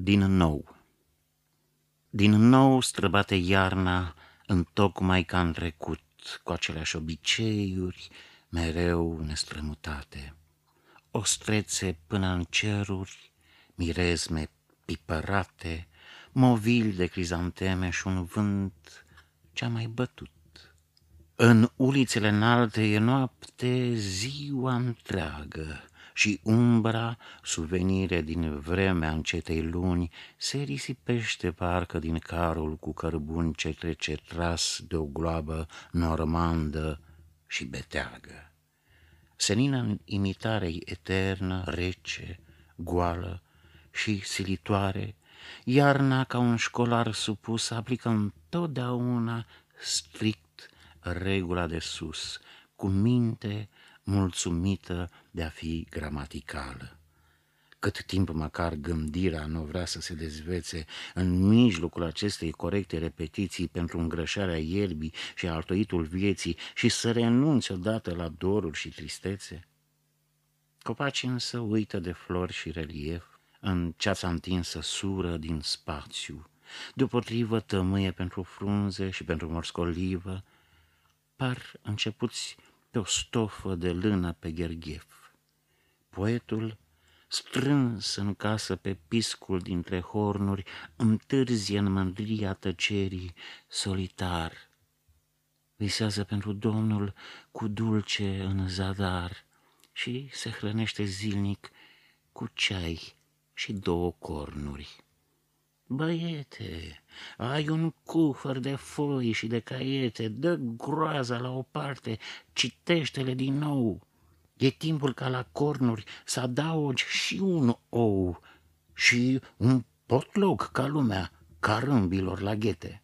Din nou Din nou străbate iarna, întocmai ca în trecut, cu aceleași obiceiuri, mereu nestrămutate. Ostrețe până în ceruri, mirezme pipărate, movili de crizanteme și un vânt ce-a mai bătut. În ulițele înalte e noapte ziua întreagă și umbra, suvenire din vremea încetei luni, se risipește parcă din carul cu cărbuni ce trece tras de o gloabă normandă și beteagă. Senină în imitare eternă, rece, goală și silitoare, iarna ca un școlar supus aplică întotdeauna strict regula de sus, cu minte mulțumită de a fi gramaticală. Cât timp măcar gândirea nu vrea să se dezvețe în mijlocul acestei corecte repetiții pentru îngrășarea ierbii și altoitul vieții și să renunțe odată la doruri și tristețe? Copacii însă uită de flori și relief în ceața întinsă sură din spațiu, deopotrivă tămâie pentru frunze și pentru morscolivă, par începuți pe o stofă de lână pe gherghef. Poetul, strâns în casă pe piscul dintre hornuri, întârzie în mândria tăcerii, solitar. Visează pentru Domnul cu dulce în zadar și se hrănește zilnic cu ceai și două cornuri. Băiete, ai un cufăr de foi și de caiete, dă groaza la o parte, citește-le din nou. E timpul ca la cornuri să adaugi și un ou și un potloc ca lumea, ca râmbilor la ghete.